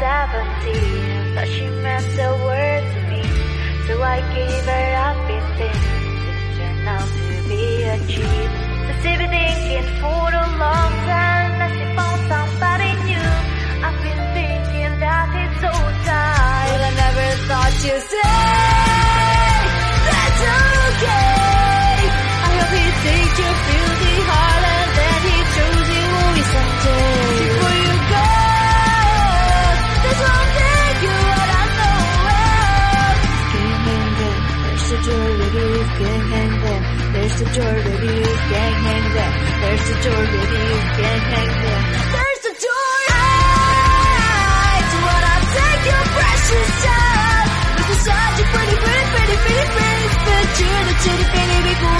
17 Thought she meant the word to me. So I gave her everything It turned out to be a cheat. So she been thinking for a long time That she found somebody new. I've been thinking that it's so time But I never thought you'd say There's a door, that you can't hang there. There's a door, I don't wanna take your precious time. Because such a pretty, pretty, pretty, pretty, pretty, pretty, pretty, pretty, pretty, pretty, pretty, pretty, pretty,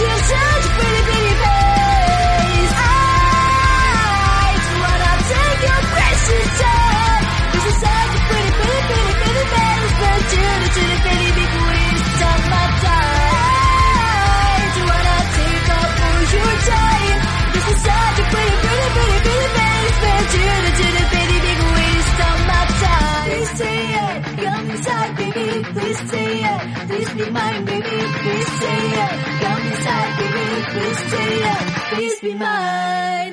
your such pretty, pretty face. I wanna take your precious time. This is such a pretty, pretty, pretty, pretty face. But pretty, pretty waste of my time. Wanna take your time. This is such a pretty, pretty, pretty, pretty face. But pretty, pretty waste of my time. Please say it, come inside, baby. Please say it, please be mine, baby. Please say it. Please please be mine.